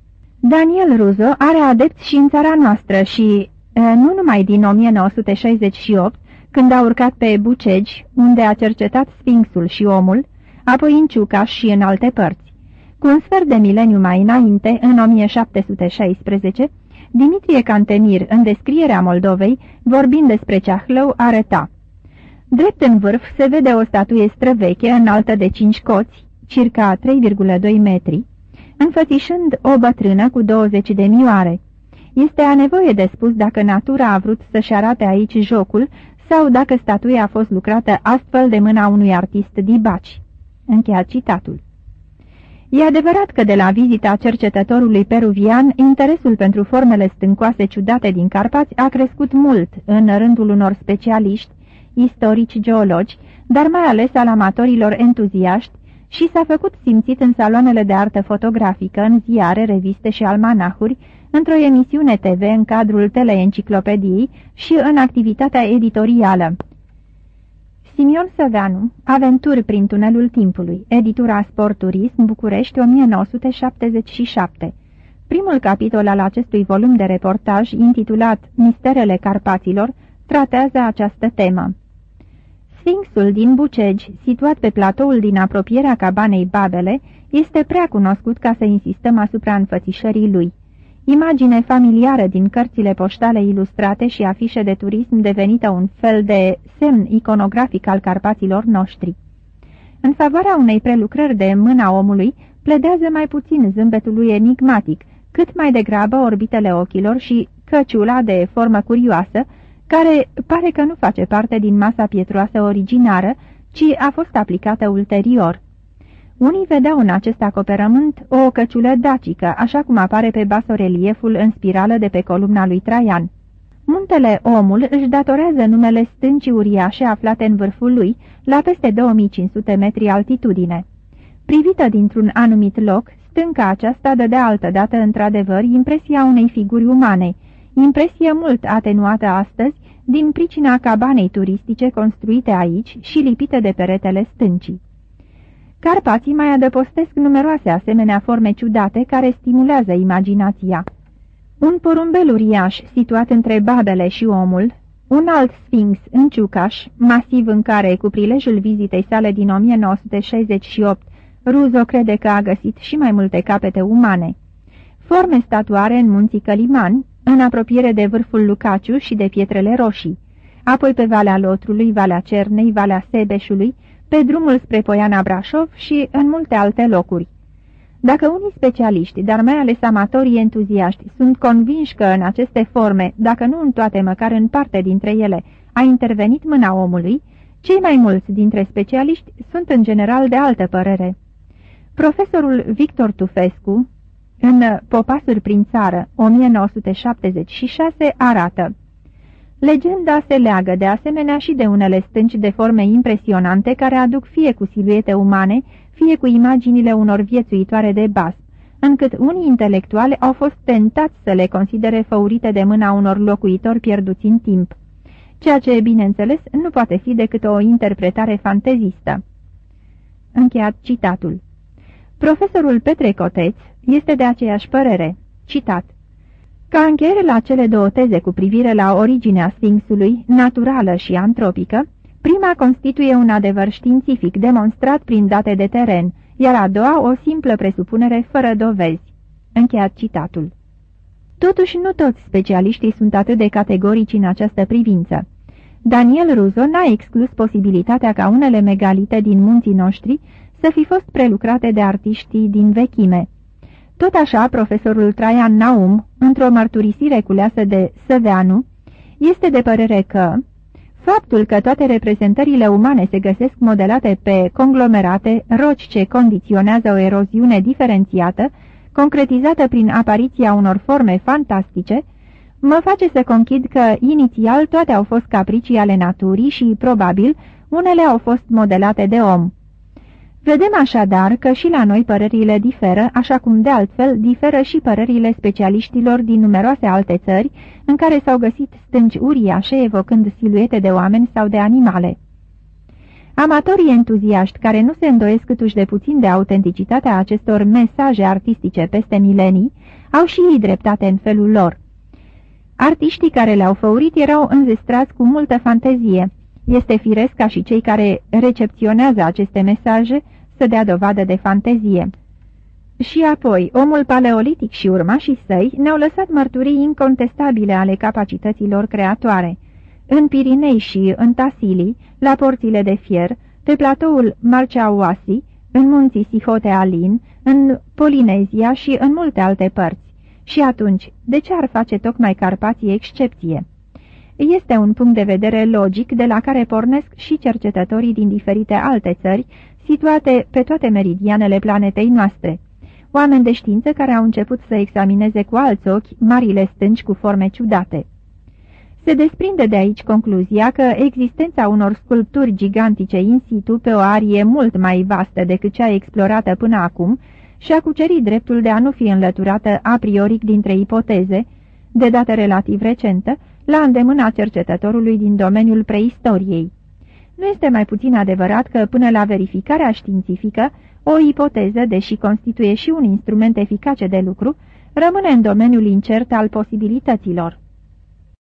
Daniel Ruzo are adepți și în țara noastră și, nu numai din 1968, când a urcat pe Bucegi, unde a cercetat Sfinxul și omul, apoi în Ciucaș și în alte părți. Cu un sfert de mileniu mai înainte, în 1716, Dimitrie Cantemir, în descrierea Moldovei, vorbind despre Ceahlău, arăta Drept în vârf se vede o statuie străveche, înaltă de cinci coți, circa 3,2 metri, înfățișând o bătrână cu 20 de mioare. Este a nevoie de spus dacă natura a vrut să-și arate aici jocul sau dacă statuia a fost lucrată astfel de mâna unui artist dibaci. Încheia citatul. E adevărat că de la vizita cercetătorului peruvian, interesul pentru formele stâncoase ciudate din Carpați a crescut mult în rândul unor specialiști, istorici, geologi, dar mai ales al amatorilor entuziaști și s-a făcut simțit în saloanele de artă fotografică, în ziare, reviste și almanahuri, într-o emisiune TV în cadrul teleenciclopediei și în activitatea editorială. Simion Săveanu, Aventuri prin tunelul timpului, editura Sport Turism, București, 1977. Primul capitol al acestui volum de reportaj, intitulat Misterele Carpaților, tratează această temă. Sfinxul din Bucegi, situat pe platoul din apropierea cabanei Babele, este prea cunoscut ca să insistăm asupra înfățișării lui. Imagine familiară din cărțile poștale ilustrate și afișe de turism devenită un fel de semn iconografic al Carpaților noștri. În favoarea unei prelucrări de mâna omului, pledează mai puțin zâmbetul lui enigmatic, cât mai degrabă orbitele ochilor și căciula de formă curioasă, care pare că nu face parte din masa pietroasă originară, ci a fost aplicată ulterior. Unii vedeau în acest acoperământ o căciulă dacică, așa cum apare pe basorelieful în spirală de pe columna lui Traian. Muntele Omul își datorează numele stâncii uriașe aflate în vârful lui, la peste 2500 metri altitudine. Privită dintr-un anumit loc, stânca aceasta dă de altă dată într-adevăr impresia unei figuri umane, impresie mult atenuată astăzi din pricina cabanei turistice construite aici și lipite de peretele stâncii. Carpații mai adăpostesc numeroase asemenea forme ciudate care stimulează imaginația. Un porumbel uriaș situat între Babele și omul, un alt sfinx în Ciucaș, masiv în care, cu prilejul vizitei sale din 1968, Ruzo crede că a găsit și mai multe capete umane. Forme statuare în munții Căliman, în apropiere de vârful Lucaciu și de pietrele roșii, apoi pe Valea Lotrului, Valea Cernei, Valea Sebeșului, pe drumul spre Poiana Brașov și în multe alte locuri. Dacă unii specialiști, dar mai ales amatorii entuziaști, sunt convinși că în aceste forme, dacă nu în toate, măcar în parte dintre ele, a intervenit mâna omului, cei mai mulți dintre specialiști sunt în general de altă părere. Profesorul Victor Tufescu, în Popasuri prin țară, 1976, arată Legenda se leagă de asemenea și de unele stânci de forme impresionante care aduc fie cu siluete umane, fie cu imaginile unor viețuitoare de bas, încât unii intelectuali au fost tentați să le considere făurite de mâna unor locuitori pierduți în timp, ceea ce, bineînțeles, nu poate fi decât o interpretare fantezistă. Încheiat citatul. Profesorul Petre Coteț este de aceeași părere. Citat. Ca încheiere la cele două teze cu privire la originea Sfinxului, naturală și antropică, prima constituie un adevăr științific demonstrat prin date de teren, iar a doua o simplă presupunere fără dovezi. Încheiat citatul. Totuși, nu toți specialiștii sunt atât de categorici în această privință. Daniel Ruzo n-a exclus posibilitatea ca unele megalite din munții noștri să fi fost prelucrate de artiștii din vechime. Tot așa, profesorul Traian Naum, într-o mărturisire culeasă de Săveanu, este de părere că faptul că toate reprezentările umane se găsesc modelate pe conglomerate, roci ce condiționează o eroziune diferențiată, concretizată prin apariția unor forme fantastice, mă face să conchid că inițial toate au fost capricii ale naturii și, probabil, unele au fost modelate de om. Vedem așadar că și la noi părerile diferă, așa cum de altfel diferă și părerile specialiștilor din numeroase alte țări, în care s-au găsit stânci uriașe evocând siluete de oameni sau de animale. Amatorii entuziaști care nu se îndoiesc câtuși de puțin de autenticitatea acestor mesaje artistice peste milenii, au și ei dreptate în felul lor. Artiștii care le-au făurit erau înzestrați cu multă fantezie, Este firesc ca și cei care recepționează aceste mesaje să dea dovadă de fantezie. Și apoi, omul paleolitic și urmașii săi ne-au lăsat mărturii incontestabile ale capacităților creatoare. În Pirinei și în Tasilii, la porțile de fier, pe platoul Marceauasi, în munții Sihote Alin, în Polinezia și în multe alte părți. Și atunci, de ce ar face tocmai Carpații excepție? Este un punct de vedere logic de la care pornesc și cercetătorii din diferite alte țări, situate pe toate meridianele planetei noastre. Oameni de știință care au început să examineze cu alți ochi marile stânci cu forme ciudate. Se desprinde de aici concluzia că existența unor sculpturi gigantice in situ pe o arie mult mai vastă decât cea explorată până acum și-a cucerit dreptul de a nu fi înlăturată a prioric dintre ipoteze, de dată relativ recentă, la îndemâna cercetătorului din domeniul preistoriei. Nu este mai puțin adevărat că, până la verificarea științifică, o ipoteză, deși constituie și un instrument eficace de lucru, rămâne în domeniul incert al posibilităților.